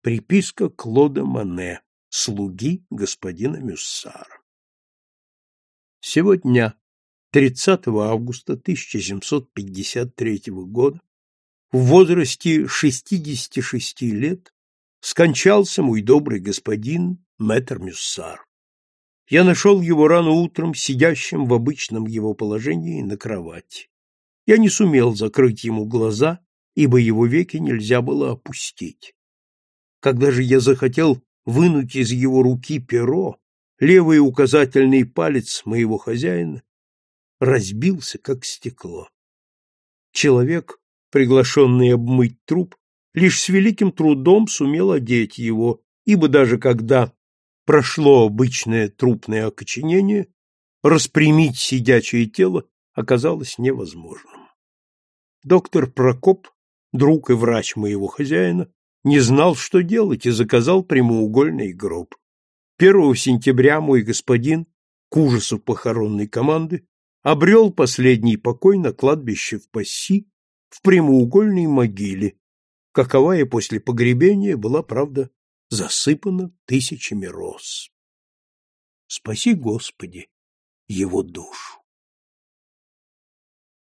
Приписка Клода Мане, слуги господина Мюссара. Сегодня, 30 августа 1753 года, в возрасте 66 лет, скончался мой добрый господин мэтр Мюссар. Я нашел его рано утром, сидящим в обычном его положении на кровати. Я не сумел закрыть ему глаза, ибо его веки нельзя было опустить. Когда же я захотел вынуть из его руки перо, левый указательный палец моего хозяина разбился, как стекло. Человек, приглашенный обмыть труп, лишь с великим трудом сумел одеть его, ибо даже когда прошло обычное трупное окоченение, распрямить сидячее тело оказалось невозможным. Доктор Прокоп, друг и врач моего хозяина, не знал, что делать, и заказал прямоугольный гроб. 1 сентября мой господин, к ужасу похоронной команды, обрел последний покой на кладбище в Пасси в прямоугольной могиле, каковая после погребения была, правда, засыпана тысячами роз. Спаси, Господи, его душу.